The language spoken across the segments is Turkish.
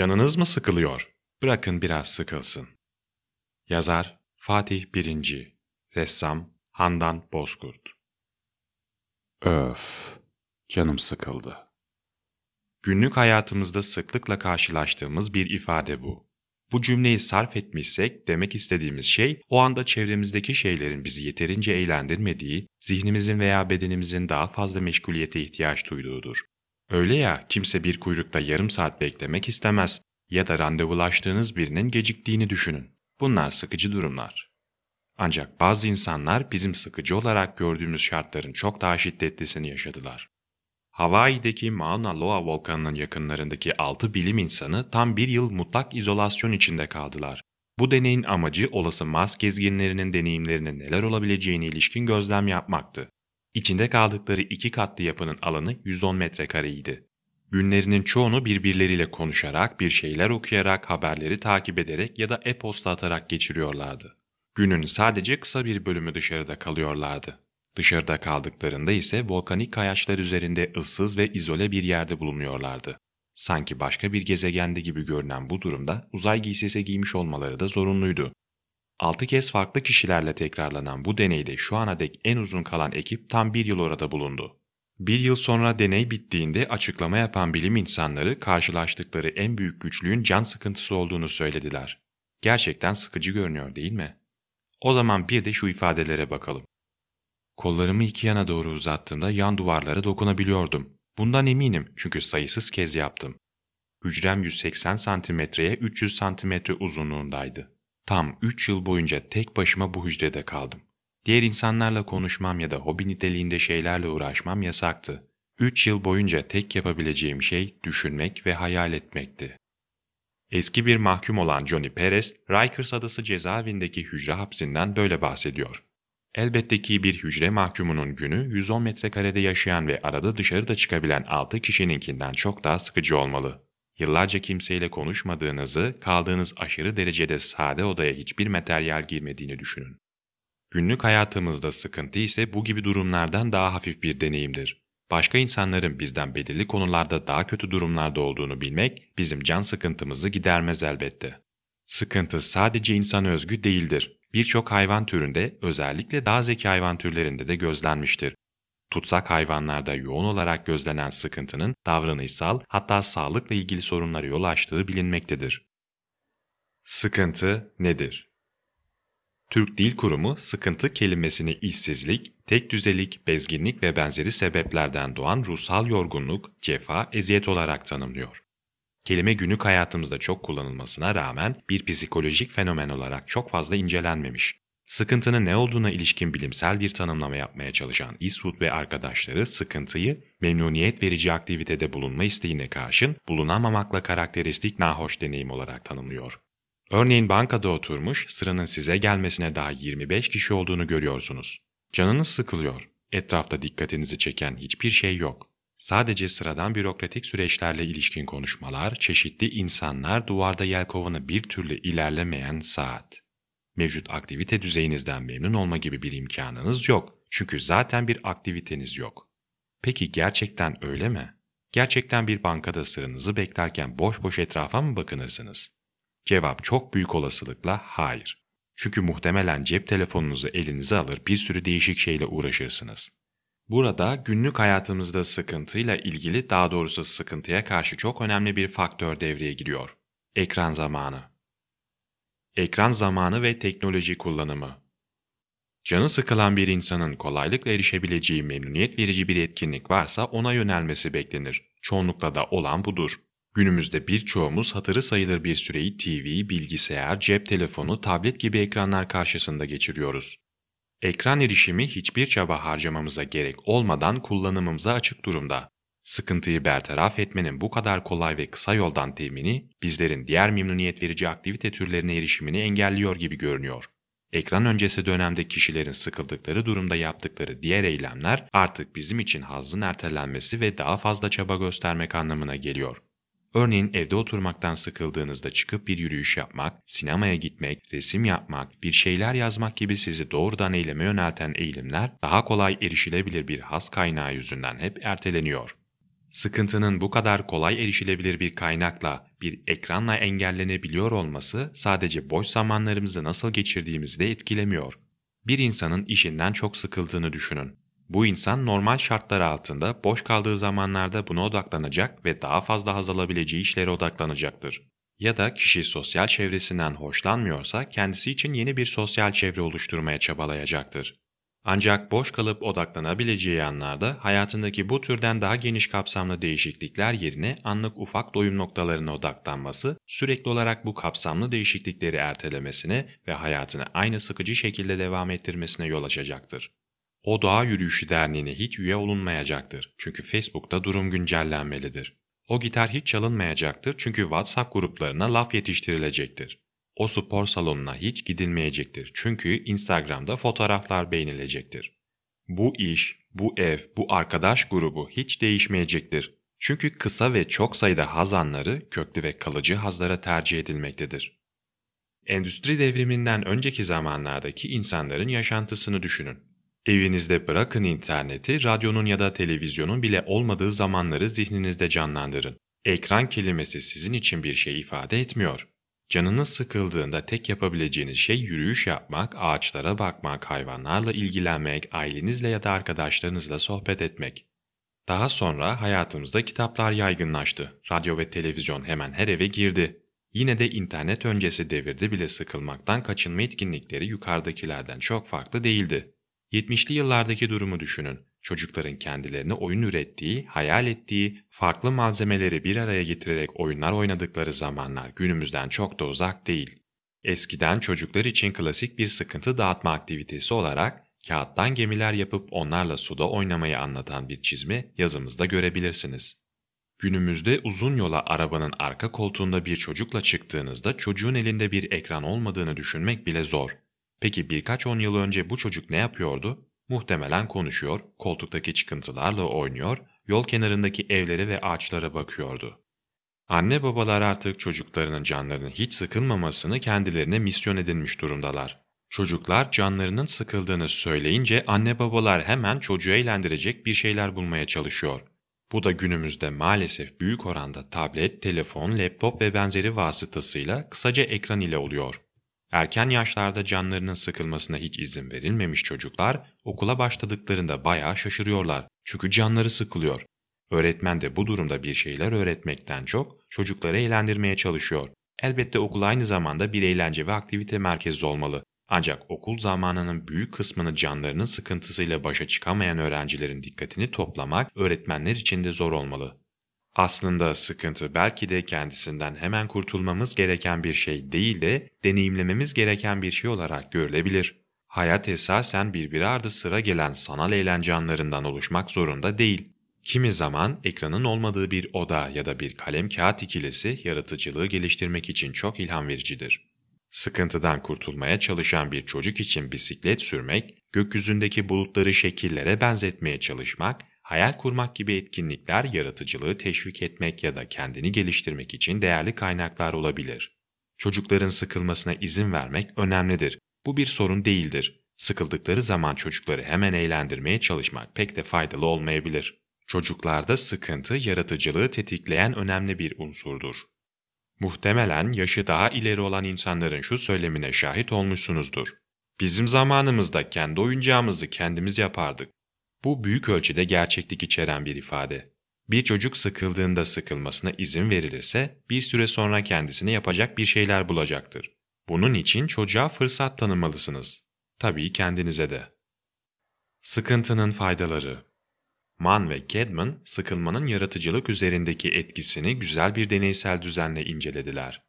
Canınız mı sıkılıyor? Bırakın biraz sıkılsın. Yazar Fatih Birinci Ressam Handan Bozkurt Öf, canım sıkıldı. Günlük hayatımızda sıklıkla karşılaştığımız bir ifade bu. Bu cümleyi sarf etmişsek demek istediğimiz şey o anda çevremizdeki şeylerin bizi yeterince eğlendirmediği, zihnimizin veya bedenimizin daha fazla meşguliyete ihtiyaç duyduğudur. Öyle ya kimse bir kuyrukta yarım saat beklemek istemez ya da randevulaştığınız birinin geciktiğini düşünün. Bunlar sıkıcı durumlar. Ancak bazı insanlar bizim sıkıcı olarak gördüğümüz şartların çok daha şiddetlisini yaşadılar. Hawaii'deki Mauna Loa volkanının yakınlarındaki 6 bilim insanı tam bir yıl mutlak izolasyon içinde kaldılar. Bu deneyin amacı olası Mars gezginlerinin deneyimlerine neler olabileceğine ilişkin gözlem yapmaktı. İçinde kaldıkları iki katlı yapının alanı 110 metrekareydi. Günlerinin çoğunu birbirleriyle konuşarak, bir şeyler okuyarak, haberleri takip ederek ya da e-posta atarak geçiriyorlardı. Günün sadece kısa bir bölümü dışarıda kalıyorlardı. Dışarıda kaldıklarında ise volkanik kayaçlar üzerinde ıssız ve izole bir yerde bulunuyorlardı. Sanki başka bir gezegende gibi görünen bu durumda uzay giysisi giymiş olmaları da zorunluydu. Altı kez farklı kişilerle tekrarlanan bu deneyde şu ana dek en uzun kalan ekip tam bir yıl orada bulundu. Bir yıl sonra deney bittiğinde açıklama yapan bilim insanları karşılaştıkları en büyük güçlüğün can sıkıntısı olduğunu söylediler. Gerçekten sıkıcı görünüyor değil mi? O zaman bir de şu ifadelere bakalım. Kollarımı iki yana doğru uzattığımda yan duvarlara dokunabiliyordum. Bundan eminim çünkü sayısız kez yaptım. Hücrem 180 santimetreye 300 santimetre uzunluğundaydı. Tam 3 yıl boyunca tek başıma bu hücrede kaldım. Diğer insanlarla konuşmam ya da hobi niteliğinde şeylerle uğraşmam yasaktı. 3 yıl boyunca tek yapabileceğim şey düşünmek ve hayal etmekti. Eski bir mahkum olan Johnny Perez, Rikers Adası cezaevindeki hücre hapsinden böyle bahsediyor. Elbette ki bir hücre mahkumunun günü 110 metrekarede yaşayan ve arada dışarıda çıkabilen 6 kişininkinden çok daha sıkıcı olmalı. Yıllarca kimseyle konuşmadığınızı, kaldığınız aşırı derecede sade odaya hiçbir materyal girmediğini düşünün. Günlük hayatımızda sıkıntı ise bu gibi durumlardan daha hafif bir deneyimdir. Başka insanların bizden belirli konularda daha kötü durumlarda olduğunu bilmek bizim can sıkıntımızı gidermez elbette. Sıkıntı sadece insan özgü değildir. Birçok hayvan türünde özellikle daha zeki hayvan türlerinde de gözlenmiştir. Tutsak hayvanlarda yoğun olarak gözlenen sıkıntının davranışsal hatta sağlıkla ilgili sorunlara yol açtığı bilinmektedir. Sıkıntı nedir? Türk Dil Kurumu sıkıntı kelimesini işsizlik, tek düzelik, bezginlik ve benzeri sebeplerden doğan ruhsal yorgunluk, cefa, eziyet olarak tanımlıyor. Kelime günlük hayatımızda çok kullanılmasına rağmen bir psikolojik fenomen olarak çok fazla incelenmemiş. Sıkıntının ne olduğuna ilişkin bilimsel bir tanımlama yapmaya çalışan Eastwood ve arkadaşları sıkıntıyı memnuniyet verici aktivitede bulunma isteğine karşın bulunamamakla karakteristik nahoş deneyim olarak tanımlıyor. Örneğin bankada oturmuş, sıranın size gelmesine daha 25 kişi olduğunu görüyorsunuz. Canınız sıkılıyor. Etrafta dikkatinizi çeken hiçbir şey yok. Sadece sıradan bürokratik süreçlerle ilişkin konuşmalar, çeşitli insanlar, duvarda yelkovanı bir türlü ilerlemeyen saat. Mevcut aktivite düzeyinizden memnun olma gibi bir imkanınız yok. Çünkü zaten bir aktiviteniz yok. Peki gerçekten öyle mi? Gerçekten bir bankada sıranızı beklerken boş boş etrafa mı bakınırsınız? Cevap çok büyük olasılıkla hayır. Çünkü muhtemelen cep telefonunuzu elinize alır bir sürü değişik şeyle uğraşırsınız. Burada günlük hayatımızda sıkıntıyla ilgili daha doğrusu sıkıntıya karşı çok önemli bir faktör devreye giriyor. Ekran zamanı. Ekran zamanı ve teknoloji kullanımı. Canı sıkılan bir insanın kolaylıkla erişebileceği memnuniyet verici bir etkinlik varsa ona yönelmesi beklenir. Çoğunlukla da olan budur. Günümüzde birçoğumuz hatırı sayılır bir süreyi TV, bilgisayar, cep telefonu, tablet gibi ekranlar karşısında geçiriyoruz. Ekran erişimi hiçbir çaba harcamamıza gerek olmadan kullanımımıza açık durumda. Sıkıntıyı bertaraf etmenin bu kadar kolay ve kısa yoldan temini bizlerin diğer memnuniyet verici aktivite türlerine erişimini engelliyor gibi görünüyor. Ekran öncesi dönemde kişilerin sıkıldıkları durumda yaptıkları diğer eylemler artık bizim için hazzın ertelenmesi ve daha fazla çaba göstermek anlamına geliyor. Örneğin evde oturmaktan sıkıldığınızda çıkıp bir yürüyüş yapmak, sinemaya gitmek, resim yapmak, bir şeyler yazmak gibi sizi doğrudan eyleme yönelten eğilimler daha kolay erişilebilir bir has kaynağı yüzünden hep erteleniyor. Sıkıntının bu kadar kolay erişilebilir bir kaynakla, bir ekranla engellenebiliyor olması sadece boş zamanlarımızı nasıl geçirdiğimizi de etkilemiyor. Bir insanın işinden çok sıkıldığını düşünün. Bu insan normal şartlar altında boş kaldığı zamanlarda buna odaklanacak ve daha fazla haz alabileceği işlere odaklanacaktır. Ya da kişi sosyal çevresinden hoşlanmıyorsa kendisi için yeni bir sosyal çevre oluşturmaya çabalayacaktır. Ancak boş kalıp odaklanabileceği anlarda hayatındaki bu türden daha geniş kapsamlı değişiklikler yerine anlık ufak doyum noktalarına odaklanması, sürekli olarak bu kapsamlı değişiklikleri ertelemesine ve hayatını aynı sıkıcı şekilde devam ettirmesine yol açacaktır. O doğa yürüyüşü derneğine hiç üye olunmayacaktır çünkü Facebook'ta durum güncellenmelidir. O gitar hiç çalınmayacaktır çünkü WhatsApp gruplarına laf yetiştirilecektir. O spor salonuna hiç gidilmeyecektir çünkü Instagram'da fotoğraflar beğenilecektir. Bu iş, bu ev, bu arkadaş grubu hiç değişmeyecektir. Çünkü kısa ve çok sayıda haz anları köklü ve kalıcı hazlara tercih edilmektedir. Endüstri devriminden önceki zamanlardaki insanların yaşantısını düşünün. Evinizde bırakın interneti, radyonun ya da televizyonun bile olmadığı zamanları zihninizde canlandırın. Ekran kelimesi sizin için bir şey ifade etmiyor. Canınız sıkıldığında tek yapabileceğiniz şey yürüyüş yapmak, ağaçlara bakmak, hayvanlarla ilgilenmek, ailenizle ya da arkadaşlarınızla sohbet etmek. Daha sonra hayatımızda kitaplar yaygınlaştı. Radyo ve televizyon hemen her eve girdi. Yine de internet öncesi devirde bile sıkılmaktan kaçınma etkinlikleri yukarıdakilerden çok farklı değildi. 70'li yıllardaki durumu düşünün. Çocukların kendilerine oyun ürettiği, hayal ettiği, farklı malzemeleri bir araya getirerek oyunlar oynadıkları zamanlar günümüzden çok da uzak değil. Eskiden çocuklar için klasik bir sıkıntı dağıtma aktivitesi olarak kağıttan gemiler yapıp onlarla suda oynamayı anlatan bir çizme yazımızda görebilirsiniz. Günümüzde uzun yola arabanın arka koltuğunda bir çocukla çıktığınızda çocuğun elinde bir ekran olmadığını düşünmek bile zor. Peki birkaç on yıl önce bu çocuk ne yapıyordu? Muhtemelen konuşuyor, koltuktaki çıkıntılarla oynuyor, yol kenarındaki evlere ve ağaçlara bakıyordu. Anne babalar artık çocuklarının canlarının hiç sıkılmamasını kendilerine misyon edinmiş durumdalar. Çocuklar canlarının sıkıldığını söyleyince anne babalar hemen çocuğu eğlendirecek bir şeyler bulmaya çalışıyor. Bu da günümüzde maalesef büyük oranda tablet, telefon, laptop ve benzeri vasıtasıyla kısaca ekran ile oluyor. Erken yaşlarda canlarının sıkılmasına hiç izin verilmemiş çocuklar okula başladıklarında bayağı şaşırıyorlar. Çünkü canları sıkılıyor. Öğretmen de bu durumda bir şeyler öğretmekten çok çocukları eğlendirmeye çalışıyor. Elbette okul aynı zamanda bir eğlence ve aktivite merkezi olmalı. Ancak okul zamanının büyük kısmını canlarının sıkıntısıyla başa çıkamayan öğrencilerin dikkatini toplamak öğretmenler için de zor olmalı. Aslında sıkıntı belki de kendisinden hemen kurtulmamız gereken bir şey değil de deneyimlememiz gereken bir şey olarak görülebilir. Hayat esasen birbiri ardı sıra gelen sanal eğlence anlarından oluşmak zorunda değil. Kimi zaman ekranın olmadığı bir oda ya da bir kalem kağıt ikilisi yaratıcılığı geliştirmek için çok ilham vericidir. Sıkıntıdan kurtulmaya çalışan bir çocuk için bisiklet sürmek, gökyüzündeki bulutları şekillere benzetmeye çalışmak Hayal kurmak gibi etkinlikler yaratıcılığı teşvik etmek ya da kendini geliştirmek için değerli kaynaklar olabilir. Çocukların sıkılmasına izin vermek önemlidir. Bu bir sorun değildir. Sıkıldıkları zaman çocukları hemen eğlendirmeye çalışmak pek de faydalı olmayabilir. Çocuklarda sıkıntı yaratıcılığı tetikleyen önemli bir unsurdur. Muhtemelen yaşı daha ileri olan insanların şu söylemine şahit olmuşsunuzdur. Bizim zamanımızda kendi oyuncağımızı kendimiz yapardık. Bu büyük ölçüde gerçeklik içeren bir ifade. Bir çocuk sıkıldığında sıkılmasına izin verilirse bir süre sonra kendisine yapacak bir şeyler bulacaktır. Bunun için çocuğa fırsat tanımalısınız. Tabii kendinize de. Sıkıntının faydaları Mann ve Kedman, sıkılmanın yaratıcılık üzerindeki etkisini güzel bir deneysel düzenle incelediler.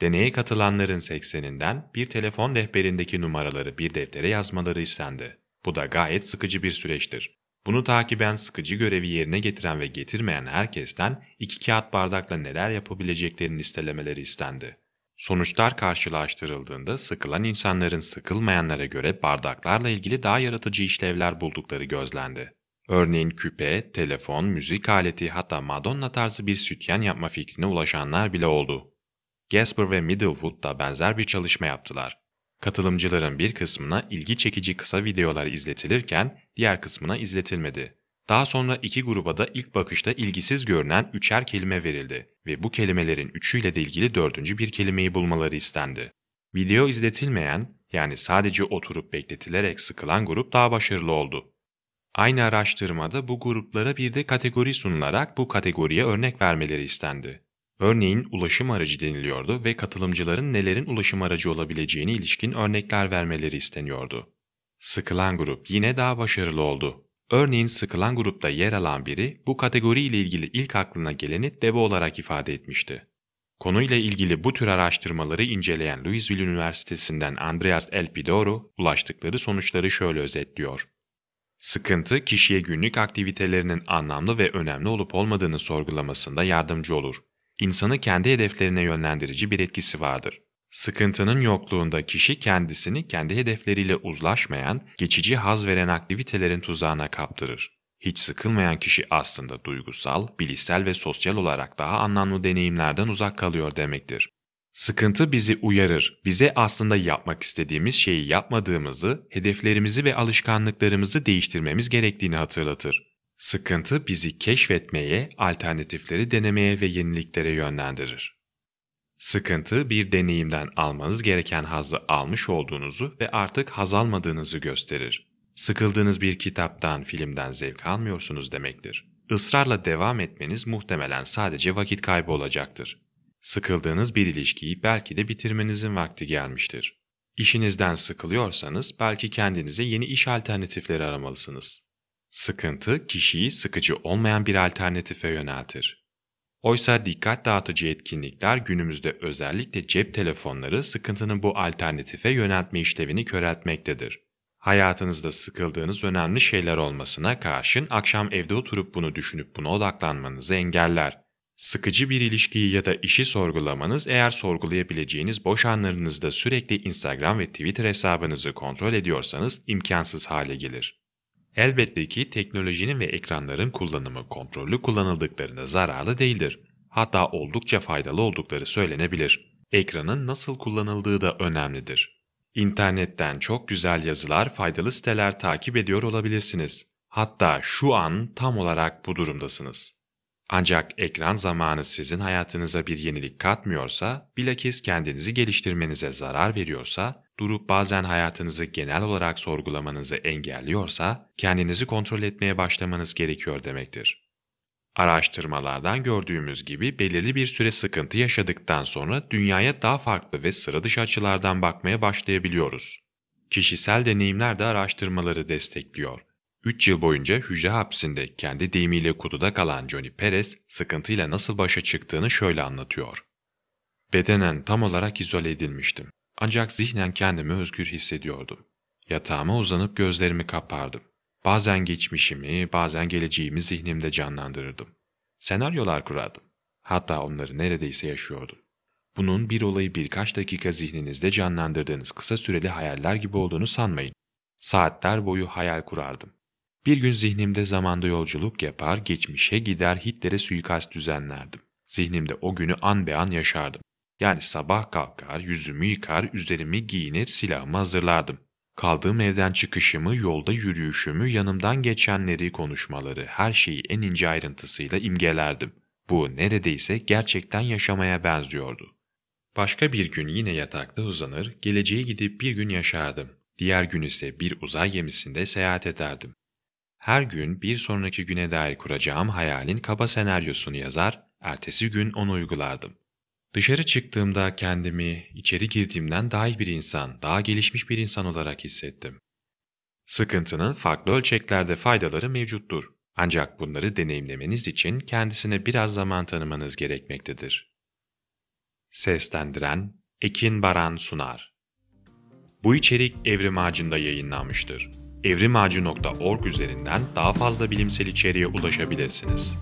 Deneye katılanların 80'inden bir telefon rehberindeki numaraları bir deftere yazmaları istendi. Bu da gayet sıkıcı bir süreçtir. Bunu takiben sıkıcı görevi yerine getiren ve getirmeyen herkesten iki kağıt bardakla neler yapabileceklerini listelemeleri istendi. Sonuçlar karşılaştırıldığında sıkılan insanların sıkılmayanlara göre bardaklarla ilgili daha yaratıcı işlevler buldukları gözlendi. Örneğin küpe, telefon, müzik aleti hatta Madonna tarzı bir sütyen yapma fikrine ulaşanlar bile oldu. Gasper ve Middlewood da benzer bir çalışma yaptılar. Katılımcıların bir kısmına ilgi çekici kısa videolar izletilirken diğer kısmına izletilmedi. Daha sonra iki gruba da ilk bakışta ilgisiz görünen üçer kelime verildi ve bu kelimelerin üçüyle de ilgili dördüncü bir kelimeyi bulmaları istendi. Video izletilmeyen, yani sadece oturup bekletilerek sıkılan grup daha başarılı oldu. Aynı araştırmada bu gruplara bir de kategori sunularak bu kategoriye örnek vermeleri istendi. Örneğin ulaşım aracı deniliyordu ve katılımcıların nelerin ulaşım aracı olabileceğine ilişkin örnekler vermeleri isteniyordu. Sıkılan grup yine daha başarılı oldu. Örneğin sıkılan grupta yer alan biri bu kategori ile ilgili ilk aklına geleni deve olarak ifade etmişti. Konuyla ilgili bu tür araştırmaları inceleyen Louisville Üniversitesi'nden Andreas Elpidoro ulaştıkları sonuçları şöyle özetliyor. Sıkıntı kişiye günlük aktivitelerinin anlamlı ve önemli olup olmadığını sorgulamasında yardımcı olur. İnsanı kendi hedeflerine yönlendirici bir etkisi vardır. Sıkıntının yokluğunda kişi kendisini kendi hedefleriyle uzlaşmayan, geçici haz veren aktivitelerin tuzağına kaptırır. Hiç sıkılmayan kişi aslında duygusal, bilişsel ve sosyal olarak daha anlamlı deneyimlerden uzak kalıyor demektir. Sıkıntı bizi uyarır, bize aslında yapmak istediğimiz şeyi yapmadığımızı, hedeflerimizi ve alışkanlıklarımızı değiştirmemiz gerektiğini hatırlatır. Sıkıntı bizi keşfetmeye, alternatifleri denemeye ve yeniliklere yönlendirir. Sıkıntı bir deneyimden almanız gereken hazzı almış olduğunuzu ve artık haz almadığınızı gösterir. Sıkıldığınız bir kitaptan, filmden zevk almıyorsunuz demektir. Israrla devam etmeniz muhtemelen sadece vakit kaybı olacaktır. Sıkıldığınız bir ilişkiyi belki de bitirmenizin vakti gelmiştir. İşinizden sıkılıyorsanız belki kendinize yeni iş alternatifleri aramalısınız. Sıkıntı kişiyi sıkıcı olmayan bir alternatife yöneltir. Oysa dikkat dağıtıcı etkinlikler günümüzde özellikle cep telefonları sıkıntının bu alternatife yöneltme işlevini köreltmektedir. Hayatınızda sıkıldığınız önemli şeyler olmasına karşın akşam evde oturup bunu düşünüp buna odaklanmanızı engeller. Sıkıcı bir ilişkiyi ya da işi sorgulamanız eğer sorgulayabileceğiniz boş anlarınızda sürekli Instagram ve Twitter hesabınızı kontrol ediyorsanız imkansız hale gelir. Elbette ki teknolojinin ve ekranların kullanımı kontrollü kullanıldıklarında zararlı değildir. Hatta oldukça faydalı oldukları söylenebilir. Ekranın nasıl kullanıldığı da önemlidir. İnternetten çok güzel yazılar, faydalı siteler takip ediyor olabilirsiniz. Hatta şu an tam olarak bu durumdasınız. Ancak ekran zamanı sizin hayatınıza bir yenilik katmıyorsa, bilakis kendinizi geliştirmenize zarar veriyorsa, durup bazen hayatınızı genel olarak sorgulamanızı engelliyorsa, kendinizi kontrol etmeye başlamanız gerekiyor demektir. Araştırmalardan gördüğümüz gibi belirli bir süre sıkıntı yaşadıktan sonra dünyaya daha farklı ve sıra dışı açılardan bakmaya başlayabiliyoruz. Kişisel deneyimler de araştırmaları destekliyor. 3 yıl boyunca hücre hapsinde kendi deyimiyle kutuda kalan Johnny Perez sıkıntıyla nasıl başa çıktığını şöyle anlatıyor. Bedenen tam olarak izole edilmiştim. Ancak zihnen kendimi özgür hissediyordum. Yatağıma uzanıp gözlerimi kapardım. Bazen geçmişimi, bazen geleceğimi zihnimde canlandırırdım. Senaryolar kurardım. Hatta onları neredeyse yaşıyordum. Bunun bir olayı birkaç dakika zihninizde canlandırdığınız kısa süreli hayaller gibi olduğunu sanmayın. Saatler boyu hayal kurardım. Bir gün zihnimde zamanda yolculuk yapar, geçmişe gider Hitler'e suikast düzenlerdim. Zihnimde o günü an be an yaşardım. Yani sabah kalkar, yüzümü yıkar, üzerimi giyinir, silahımı hazırlardım. Kaldığım evden çıkışımı, yolda yürüyüşümü, yanımdan geçenleri, konuşmaları, her şeyi en ince ayrıntısıyla imgelerdim. Bu neredeyse gerçekten yaşamaya benziyordu. Başka bir gün yine yatakta uzanır, geleceğe gidip bir gün yaşardım. Diğer gün ise bir uzay gemisinde seyahat ederdim. Her gün bir sonraki güne dair kuracağım hayalin kaba senaryosunu yazar, ertesi gün onu uygulardım. Dışarı çıktığımda kendimi içeri girdiğimden daha iyi bir insan, daha gelişmiş bir insan olarak hissettim. Sıkıntının farklı ölçeklerde faydaları mevcuttur. Ancak bunları deneyimlemeniz için kendisine biraz zaman tanımanız gerekmektedir. Seslendiren Ekin Baran Sunar Bu içerik Evrim Ağacı'nda yayınlanmıştır. evrimağacı.org üzerinden daha fazla bilimsel içeriğe ulaşabilirsiniz.